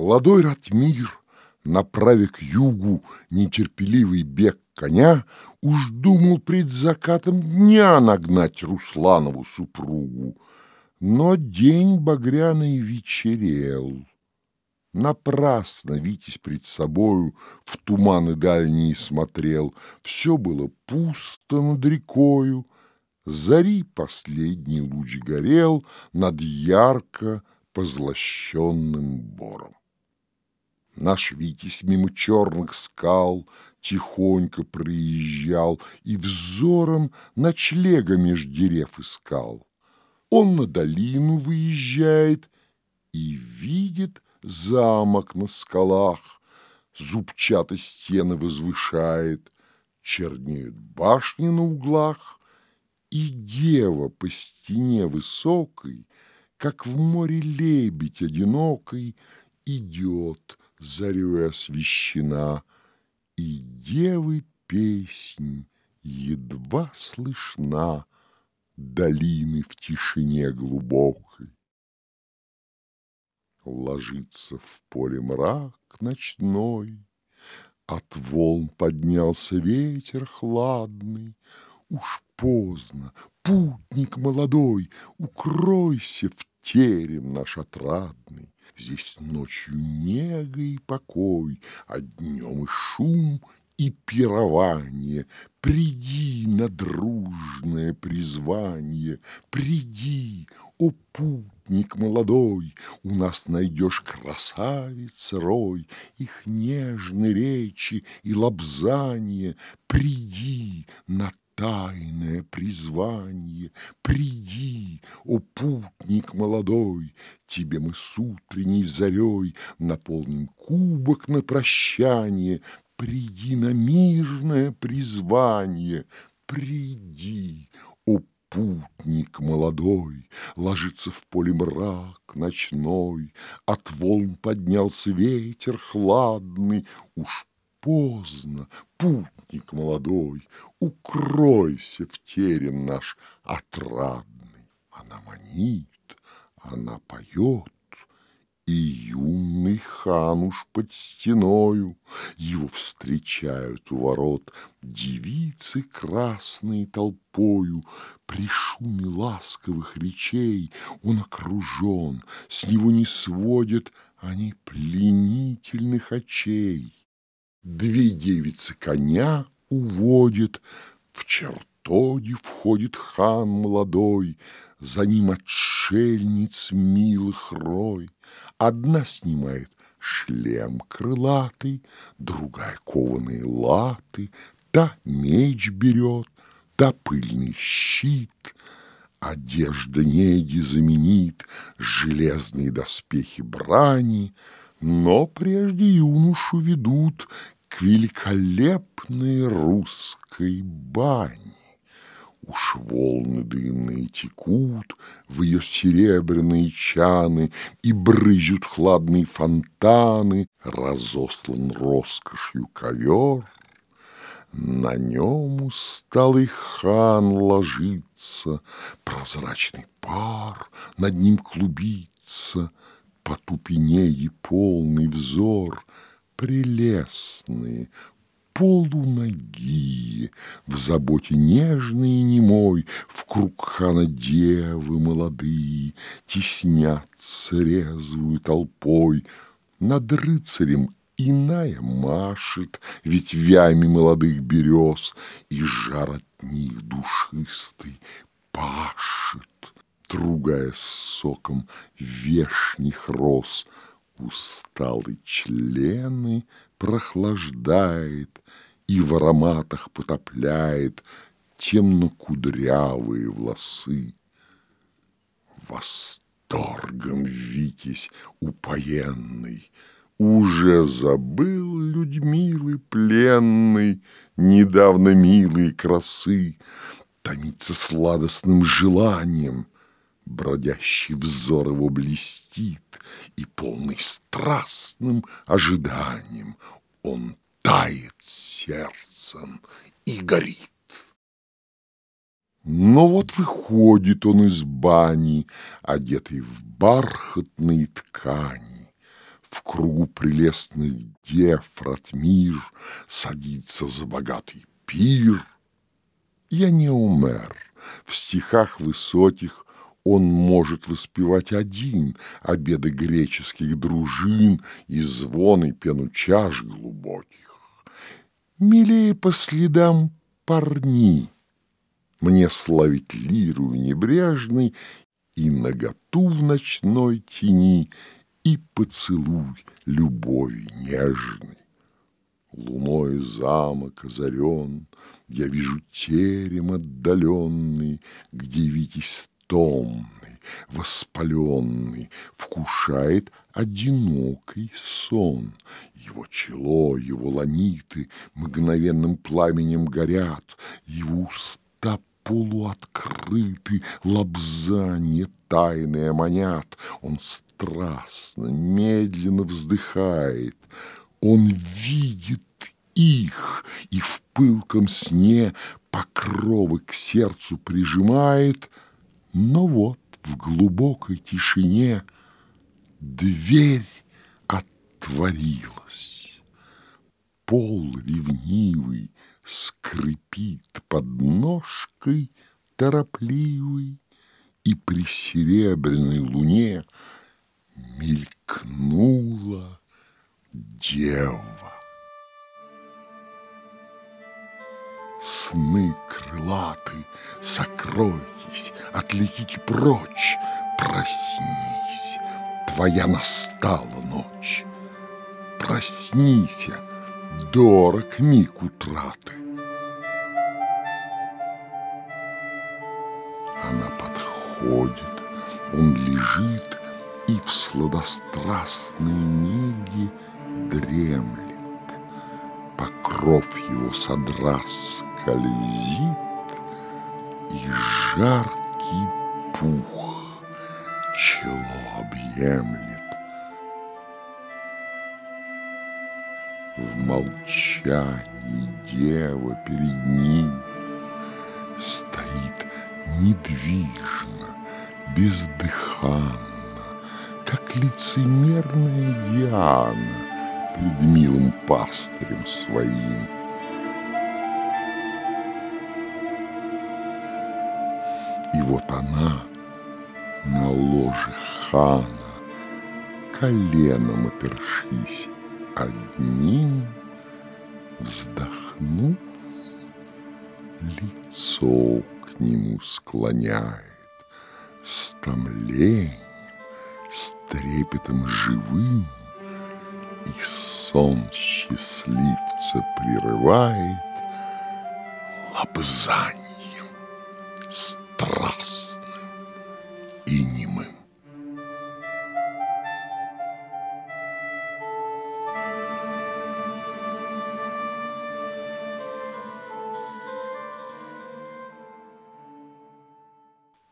Молодой Ратмир, направив к югу нетерпеливый бег коня, Уж думал пред закатом дня нагнать Русланову супругу. Но день багряный вечерел. Напрасно Витязь пред собою в туманы дальние смотрел. Все было пусто над рекою, Зари последний луч горел Над ярко позлощенным бором. Наш Витязь мимо черных скал Тихонько проезжал И взором ночлега меж дерев искал. Он на долину выезжает И видит замок на скалах, Зубчато стены возвышает, Чернеют башни на углах, И дева по стене высокой, Как в море лебедь одинокой, Идет, зарей освещена, И девы песнь едва слышна Долины в тишине глубокой. Ложится в поле мрак ночной, От волн поднялся ветер хладный. Уж поздно, путник молодой, Укройся в терем наш отрадный. Здесь ночью нега и покой, А днем и шум, и пирование. Приди на дружное призвание, Приди, о путник молодой, У нас найдешь красавиц рой, Их нежные речи и лобзание. Приди на тайное призвание. Приди, о путник молодой, Тебе мы с утренней зарей Наполним кубок на прощание. Приди на мирное призвание, Приди, о путник молодой, Ложится в поле мрак ночной, От волн поднялся ветер хладный, Уж поздно, путник молодой, Укройся в терем наш отрадный. Она манит, она поет, и юный хан уж под стеною Его встречают у ворот Девицы красной толпою. При шуме ласковых речей Он окружен, с него не сводят Они пленительных очей. Две девицы коня уводит, В чертоги входит хан молодой, За ним отшельниц милых рой. Одна снимает шлем крылатый, Другая кованые латы, Та меч берет, та пыльный щит, Одежда неги заменит Железные доспехи брани, Но прежде юношу ведут К великолепной русской бане. Уж волны дымные текут в ее серебряные чаны И брызжут хладные фонтаны, Разослан роскошью ковер. На нем усталый хан ложится, Прозрачный пар над ним клубится, По тупенеи полный взор, Прелестные, полуногие, В заботе нежной и немой, В круг хана девы молодые Теснятся резвую толпой. Над рыцарем иная машет Ветвями молодых берез, И жар от них душистый пашет, Другая с соком вешних роз, Усталый члены прохлаждает И в ароматах потопляет Темно-кудрявые волосы. Восторгом Витязь упоенный Уже забыл Людмилы пленный Недавно милые красы, Томится сладостным желанием, Бродящий взор его блестит, И полный страстным ожиданием Он тает сердцем и горит. Но вот выходит он из бани, Одетый в бархатные ткани, В кругу прелестных дев Ратмир Садится за богатый пир. Я не умер. В стихах высоких он может воспевать один Обеды греческих дружин И звоны пену чаш глубоких. Милее по следам парни, Мне славить лиру небрежный И наготу в ночной тени, И поцелуй любови нежной. Луной замок озарен, Я вижу терем отдаленный, Где Витязь томный, воспаленный Вкушает одинокий сон. Его чело, его ланиты Мгновенным пламенем горят, Его уста полуоткрыты, Лобзанье тайное манят. Он страстно, медленно вздыхает, Он видит их и в пылком сне Покровы к сердцу прижимает, Но вот в глубокой тишине Дверь отворилась. Пол ревнивый скрипит под ножкой торопливый, И при серебряной луне мелькнула дева. Сны крылаты, сокройтесь, отлетите прочь, проснись, твоя настала ночь. Проснися, дорог миг утраты. Она подходит, он лежит и в сладострастной неге дремлет. Покров его содра скользит, и жаркий пух чело объемлет. В молчании дева перед ним Стоит недвижно, бездыханно, Как лицемерная Диана Пред милым пастырем своим. Вот она на ложе хана, Коленом опершись одним, Вздохнув, лицо к нему склоняет С томлением, с трепетом живым, И сон счастливца прерывает Лобзанием страстным.